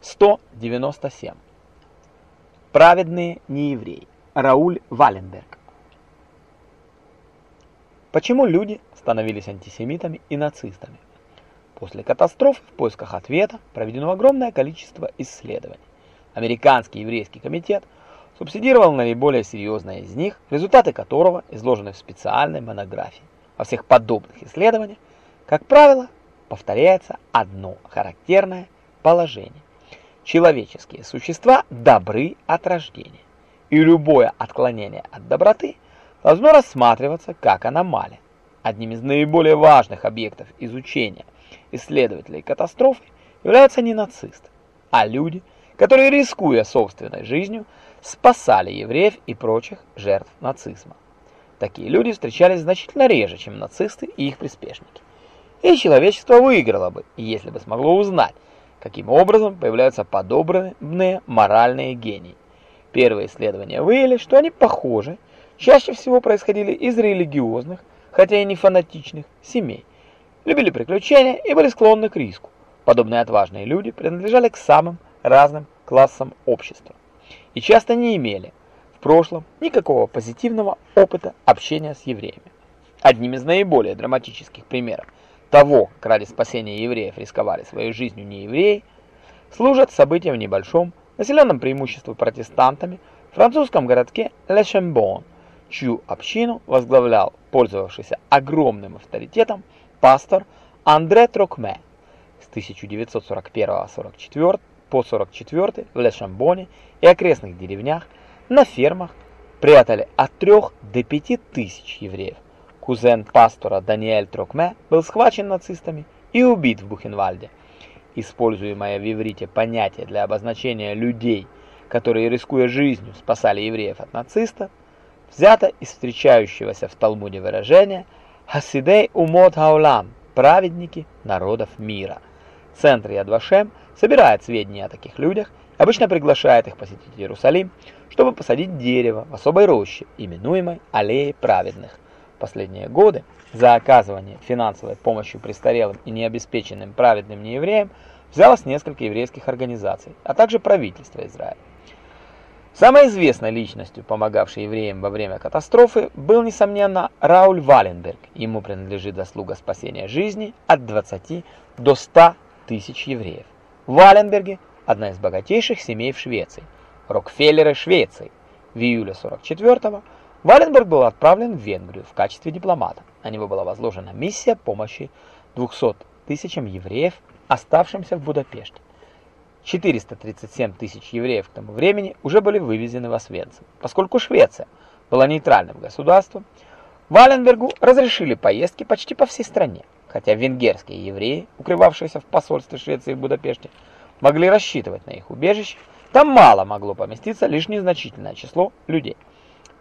197. Праведные неевреи. Рауль Валенберг. Почему люди становились антисемитами и нацистами? После катастрофы в поисках ответа проведено огромное количество исследований. Американский еврейский комитет субсидировал наиболее серьезные из них, результаты которого изложены в специальной монографии. Во всех подобных исследованиях, как правило, повторяется одно характерное положение. Человеческие существа добры от рождения, и любое отклонение от доброты должно рассматриваться как аномалия. Одним из наиболее важных объектов изучения исследователей катастрофы являются не нацисты, а люди, которые, рискуя собственной жизнью, спасали евреев и прочих жертв нацизма. Такие люди встречались значительно реже, чем нацисты и их приспешники. И человечество выиграло бы, если бы смогло узнать, каким образом появляются подобранные моральные гении. Первые исследования выявили, что они похожи, чаще всего происходили из религиозных, хотя и не фанатичных, семей. Любили приключения и были склонны к риску. Подобные отважные люди принадлежали к самым разным классам общества и часто не имели в прошлом никакого позитивного опыта общения с евреями. Одним из наиболее драматических примеров того, ради спасения евреев рисковали своей жизнью не евреи, служат события в небольшом, населенном преимуществом протестантами, французском городке Ле-Шамбон, чью общину возглавлял пользовавшийся огромным авторитетом пастор Андре Трокме с 1941-44 по 44 в Ле-Шамбоне и окрестных деревнях на фермах прятали от 3 до 5 тысяч евреев. Кузен пастора Даниэль Трокме был схвачен нацистами и убит в Бухенвальде. Используемое в иврите понятие для обозначения людей, которые, рискуя жизнью, спасали евреев от нацистов, взято из встречающегося в Талмуде выражения «Хасидей умот хаулам» – праведники народов мира. Центр Яд Вашем собирает сведения о таких людях, обычно приглашает их посетить Иерусалим, чтобы посадить дерево в особой роще, именуемой Аллеей Праведных. Последние годы за оказывание финансовой помощи престарелым и необеспеченным праведным неевреям взялось несколько еврейских организаций, а также правительство Израиля. Самой известной личностью, помогавшей евреям во время катастрофы, был, несомненно, Рауль Валенберг. Ему принадлежит заслуга спасения жизни от 20 до 100 тысяч евреев. Валенберги – одна из богатейших семей в Швеции. Рокфеллеры Швеции. В июле 44-го Валенберг был отправлен в Венгрию в качестве дипломата. На него была возложена миссия помощи 200 тысячам евреев, оставшимся в Будапеште. 437 тысяч евреев к тому времени уже были вывезены в Освенцим. Поскольку Швеция была нейтральным государством, Валенбергу разрешили поездки почти по всей стране хотя венгерские евреи, укрывавшиеся в посольстве Швеции в Будапеште, могли рассчитывать на их убежище, там мало могло поместиться лишь незначительное число людей.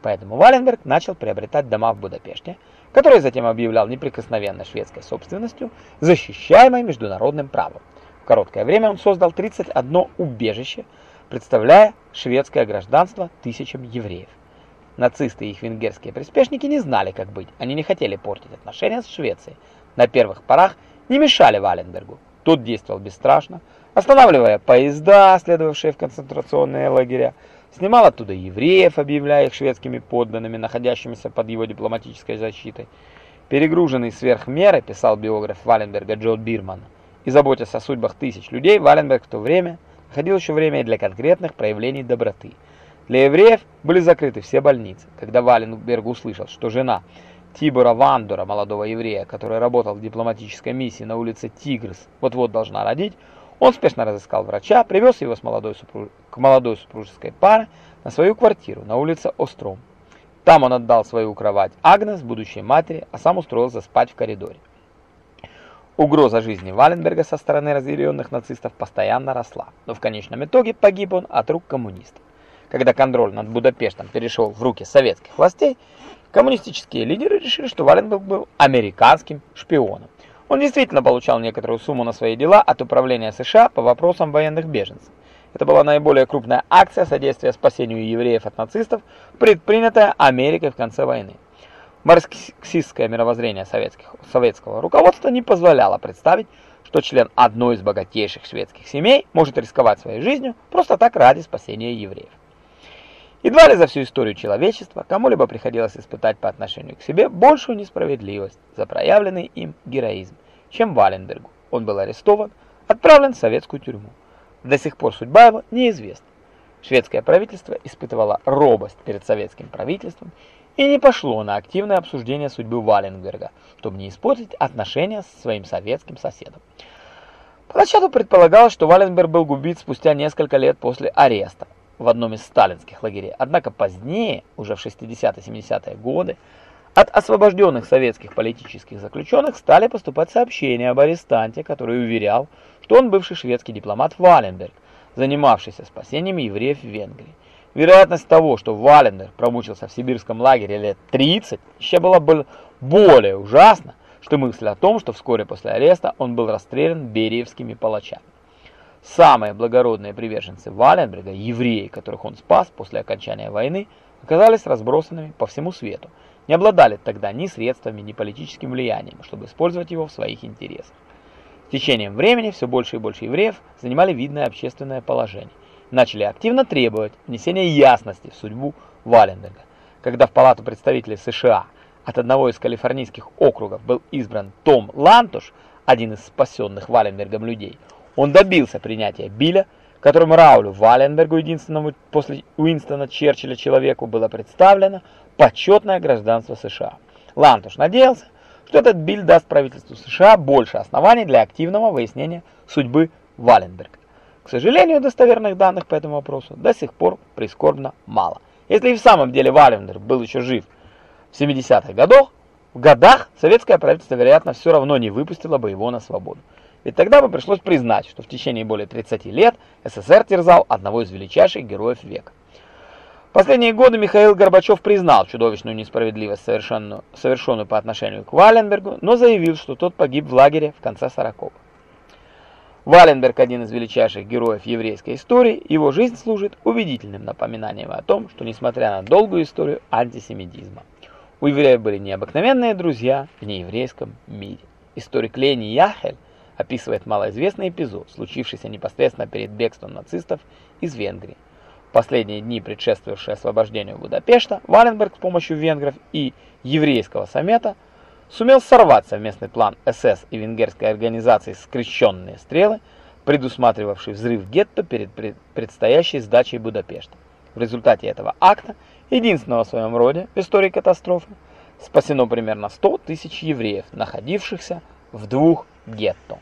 Поэтому Валенберг начал приобретать дома в Будапеште, которые затем объявлял неприкосновенной шведской собственностью, защищаемой международным правом. В короткое время он создал 31 убежище, представляя шведское гражданство тысячам евреев. Нацисты и их венгерские приспешники не знали, как быть. Они не хотели портить отношения с Швецией, на первых порах не мешали Валенбергу. Тот действовал бесстрашно, останавливая поезда, следовавшие в концентрационные лагеря, снимал оттуда евреев, объявляя их шведскими подданными, находящимися под его дипломатической защитой. Перегруженный сверх меры, писал биограф Валенберга Джо Бирман, и заботясь о судьбах тысяч людей, Валенберг в то время находил еще время для конкретных проявлений доброты. Для евреев были закрыты все больницы. Когда Валенберг услышал, что жена Тибора Вандура, молодого еврея, который работал в дипломатической миссии на улице Тигрс, вот-вот должна родить, он спешно разыскал врача, привез его с молодой супруж... к молодой супружеской паре на свою квартиру на улице Остром. Там он отдал свою кровать Агнес, будущей матери, а сам устроился спать в коридоре. Угроза жизни Валенберга со стороны разъяренных нацистов постоянно росла, но в конечном итоге погиб он от рук коммунистов. Когда контроль над Будапештом перешел в руки советских властей, Коммунистические лидеры решили, что Валенберг был американским шпионом. Он действительно получал некоторую сумму на свои дела от управления США по вопросам военных беженцев. Это была наиболее крупная акция содействия спасению евреев от нацистов, предпринятая Америкой в конце войны. Марксистское мировоззрение советских, советского руководства не позволяло представить, что член одной из богатейших шведских семей может рисковать своей жизнью просто так ради спасения евреев. Едва ли за всю историю человечества кому-либо приходилось испытать по отношению к себе большую несправедливость за проявленный им героизм, чем Валенбергу. Он был арестован, отправлен в советскую тюрьму. До сих пор судьба его неизвестна. Шведское правительство испытывало робость перед советским правительством и не пошло на активное обсуждение судьбы Валенберга, чтобы не испортить отношения с своим советским соседом. Поначалу предполагалось, что Валенберг был убит спустя несколько лет после ареста в одном из сталинских лагерей. Однако позднее, уже в 60-70-е годы, от освобожденных советских политических заключенных стали поступать сообщения об арестанте, который уверял, что он бывший шведский дипломат Валенберг, занимавшийся спасением евреев в Венгрии. Вероятность того, что Валенберг промучился в сибирском лагере лет 30, еще была бы более ужасна, что мысль о том, что вскоре после ареста он был расстрелян бериевскими палачами. Самые благородные приверженцы Валенберга, евреи, которых он спас после окончания войны, оказались разбросанными по всему свету, не обладали тогда ни средствами, ни политическим влиянием, чтобы использовать его в своих интересах. С течением времени все больше и больше евреев занимали видное общественное положение, начали активно требовать внесения ясности в судьбу Валенберга. Когда в Палату представителей США от одного из калифорнийских округов был избран Том Лантуш, один из спасенных Валенбергом людей, он добился принятия Билля, которым Раулю Валенбергу, единственному после Уинстона Черчилля человеку, было представлено почетное гражданство США. Лантуш надеялся, что этот биль даст правительству США больше оснований для активного выяснения судьбы Валенберга. К сожалению, достоверных данных по этому вопросу до сих пор прискорбно мало. Если и в самом деле Валенберг был еще жив в 70-х годах, в годах советское правительство, вероятно, все равно не выпустило бы его на свободу. Ведь тогда бы пришлось признать, что в течение более 30 лет СССР терзал одного из величайших героев века последние годы Михаил Горбачев признал чудовищную несправедливость, совершенную, совершенную по отношению к Валенбергу, но заявил, что тот погиб в лагере в конце 40-х. Валенберг – один из величайших героев еврейской истории, его жизнь служит убедительным напоминанием о том, что несмотря на долгую историю антисемитизма, у евреев были необыкновенные друзья в нееврейском мире. Историк Лени Яхель описывает малоизвестный эпизод, случившийся непосредственно перед бегством нацистов из Венгрии последние дни, предшествовавшие освобождению Будапешта, Валенберг с помощью венгров и еврейского саммета сумел сорвать совместный план СС и венгерской организации «Скрещенные стрелы», предусматривавший взрыв гетто перед предстоящей сдачей Будапешта. В результате этого акта, единственного в своем роде в истории катастрофы, спасено примерно 100 тысяч евреев, находившихся в двух гетто.